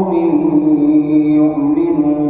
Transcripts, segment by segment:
قوم يؤمنون.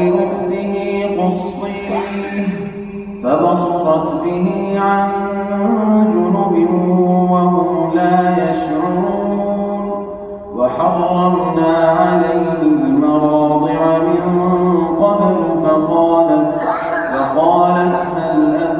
بأخته قصيه فبصرت به عن جنب وهم لا يشعرون. وحرمنا عليه المراضع من قبل فقالت فقالت هل أتى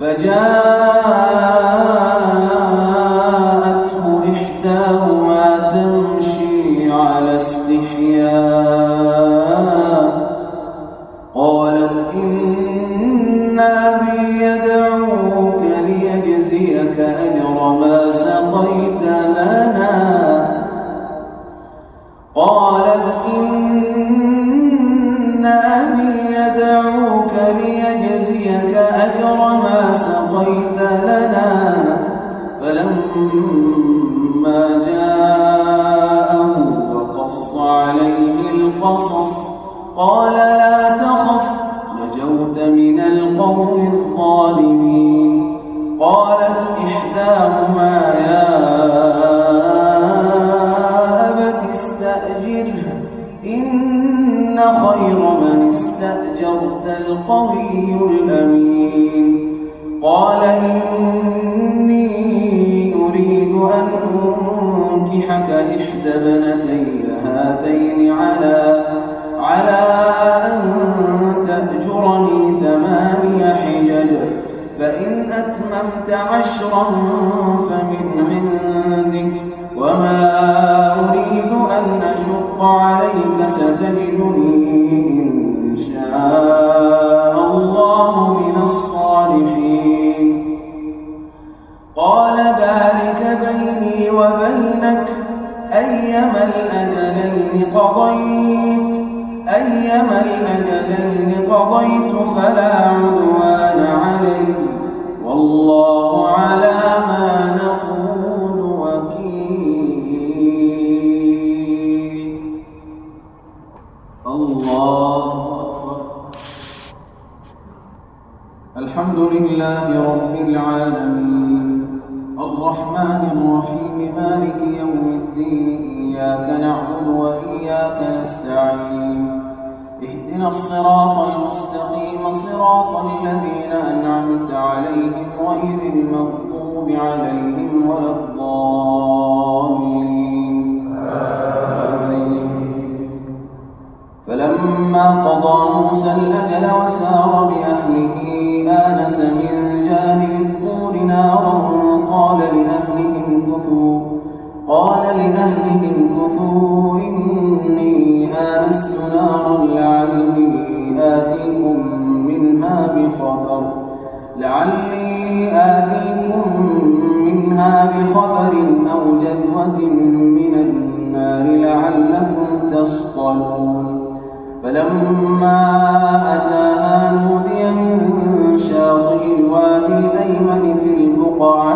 فجاءته هاتين على على أن تأجرني ثماني حجج. فإن أتممت عشرا فمن عندك. وما أريد أن أشق عليك ستجدني إن شاء. قضيت أيما الأجلين قضيت فلا عدوان علي. والله على ما نقول وكيل. الله الحمد لله رب العالمين. الرحمن الرحيم مالك يوم الدين وإياك نستعين. اهدنا الصراط المستقيم صراط الذين أنعمت عليهم غير المغضوب عليهم ولا الضالين. فلما قضى موسى الأجل وسار بأهله آنس من جانب الطور نارا قال لأهلهم كثوا قال لأهلهم كثوا إني آنست نارا لعلي آتيكم منها بخبر لعلي آتيكم منها بخبر أو جذوة من النار لعلكم تصطلون. فلما أتاها نودي من شاطئ الوادي الأيمن في البقعة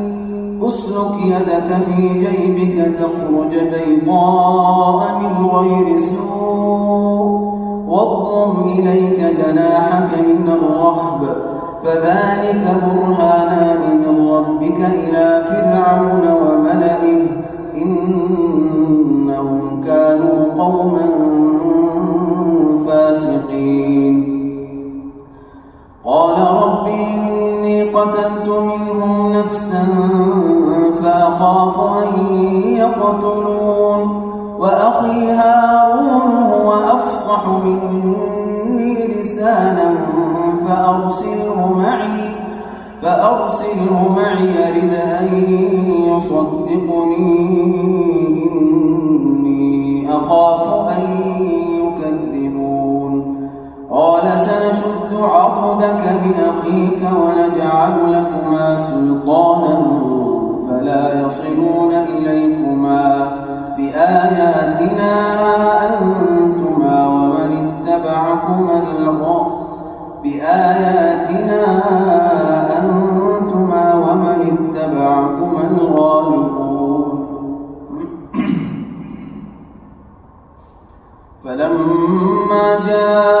أسلك يدك في جيبك تخرج بيضاء من غير سوء واضم إليك جناحك من الرهب فذلك برهانان من ربك إلى فرعون وملئه إنهم كانوا قوما فاسقين. قال رب إني قتلت منهم نفسا فأخاف أن يقتلون وأخي هارون هو أفصح مني لسانا فأرسله معي فأرسله معي يرد أن يصدقني. إني أخاف أن يكذبون. قال سنشد عضدك بأخيك ونجعل لكما سلطانا. يصلون إليكما بآياتنا أنتما ومن اتبعكما الغر بآياتنا أنتما ومن اتبعكما الغالبون. فلما جاءوا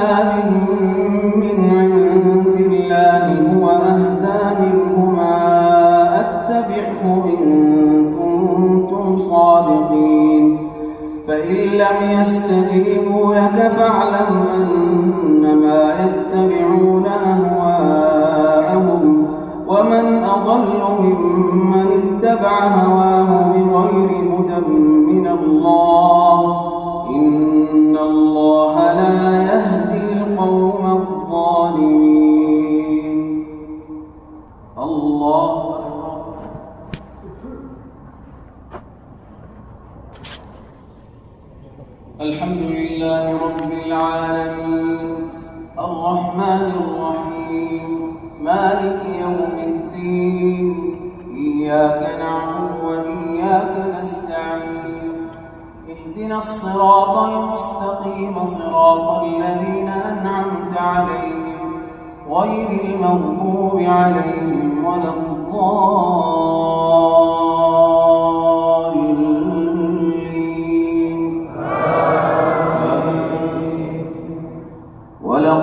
بكتاب من عند الله هو أهدى منهما أتبعه إن كنتم صادقين. فإن لم يستجيبوا لك فاعلم أنما يتبعون أهواءهم ومن أضل ممن اتبع هواه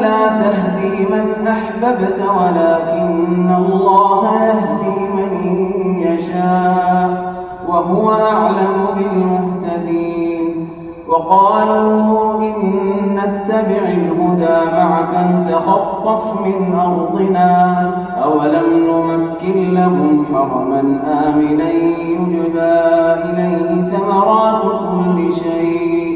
لا تهدي من أحببت ولكن الله يهدي من يشاء وهو أعلم بالمهتدين وقالوا إن نتبع الهدى معك نتخطف من أرضنا أولم نمكن لهم حرما آمنا يجبى إليه ثمرات كل شيء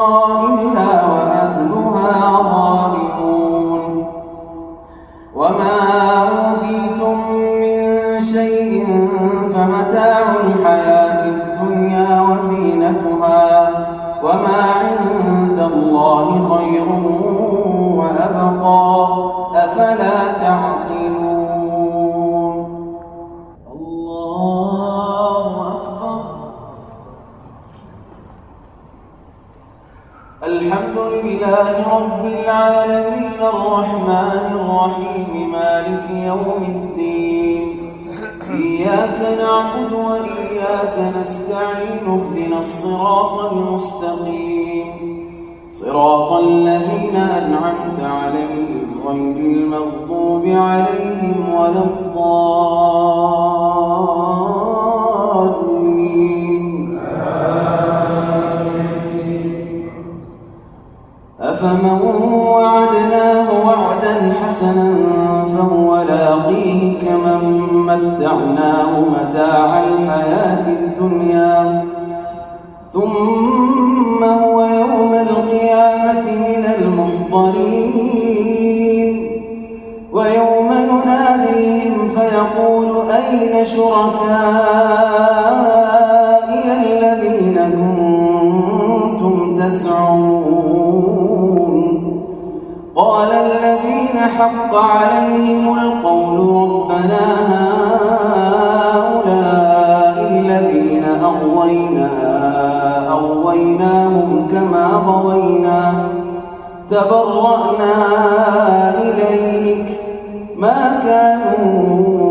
شركائي الذين كنتم تسعون. قال الذين حق عليهم القول ربنا هؤلاء الذين أغوينا أغويناهم كما غوينا. تبرأنا إليك. ما كانوا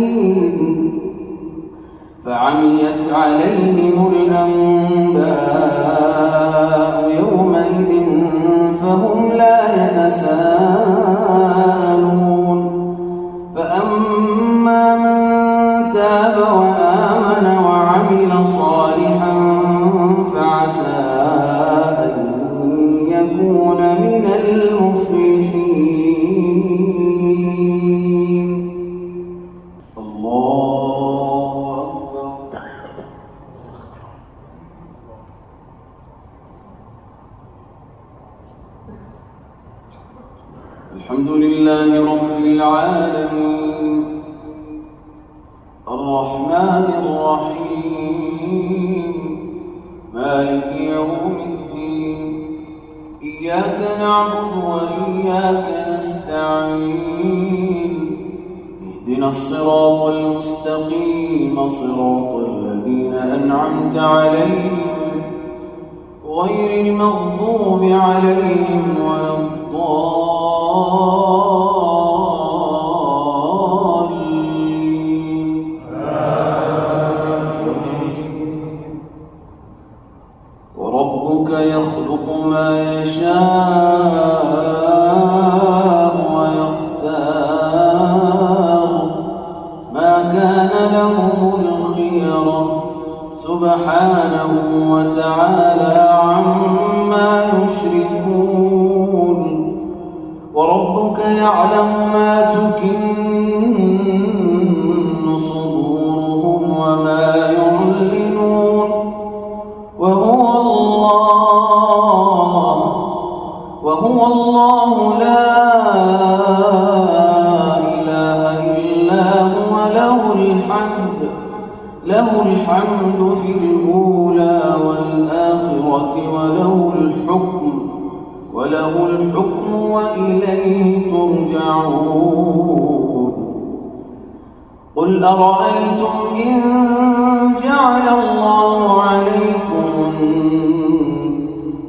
عليهم الأنباء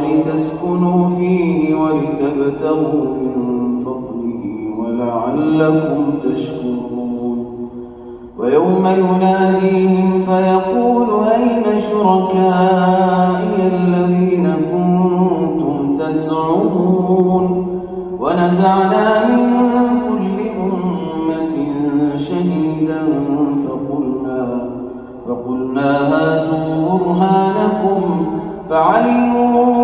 لتسكنوا فيه ولتبتغوا من فضله ولعلكم تشكرون. ويوم يناديهم فيقول أين شركائي الذين كنتم تزعمون؟ ونزعنا من كل أمة شهيدا فقلنا فقلنا هاتوا برهانكم فعلموا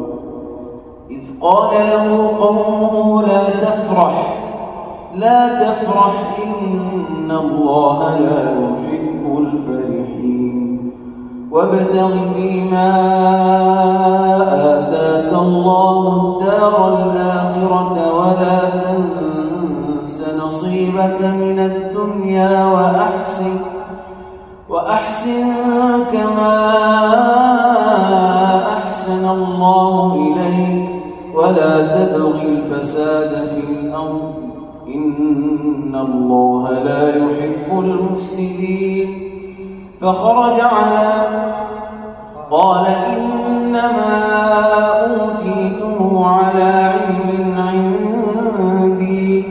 قال له قومه لا تفرح لا تفرح إن الله لا يحب الفرحين. وابتغ فيما آتاك الله الدار الآخرة ولا تنس نصيبك من الدنيا وأحسن وأحسن كما ولا تبغي الفساد في الأرض. إن الله لا يحب المفسدين. فخرج على قال إنما أوتيته على علم عندي.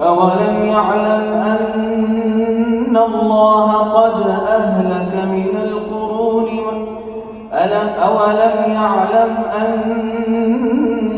أولم يعلم أن الله قد أهلك من القرون. ألم أولم يعلم أن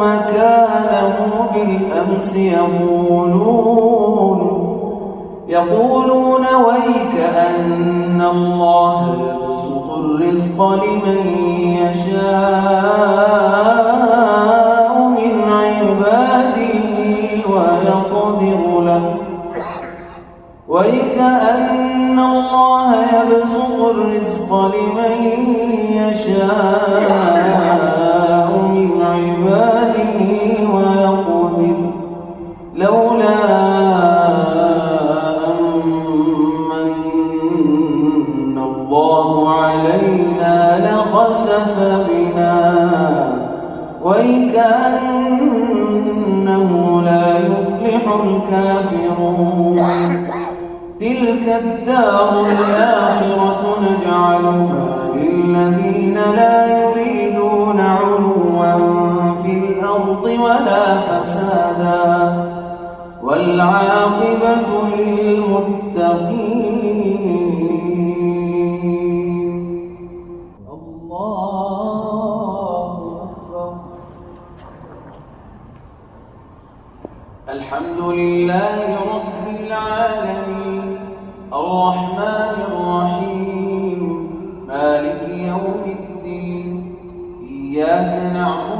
مكانه بالأمس يقولون يقولون ويك أن الله يبسط الرزق لمن يشاء من عباده ويقدر له ويكأن الله يبسط الرزق لمن يشاء عباده ويقدر. لولا أمن الله علينا لخسف بنا. ويكأنه لا يفلح الكافرون. تلك الدار الآخرة نجعلها للذين لا يريدون ولا فسادا والعاقبة للمتقين. الله أكبر. الحمد لله رب العالمين. الرحمن الرحيم. مالك يوم الدين. إياك نعبد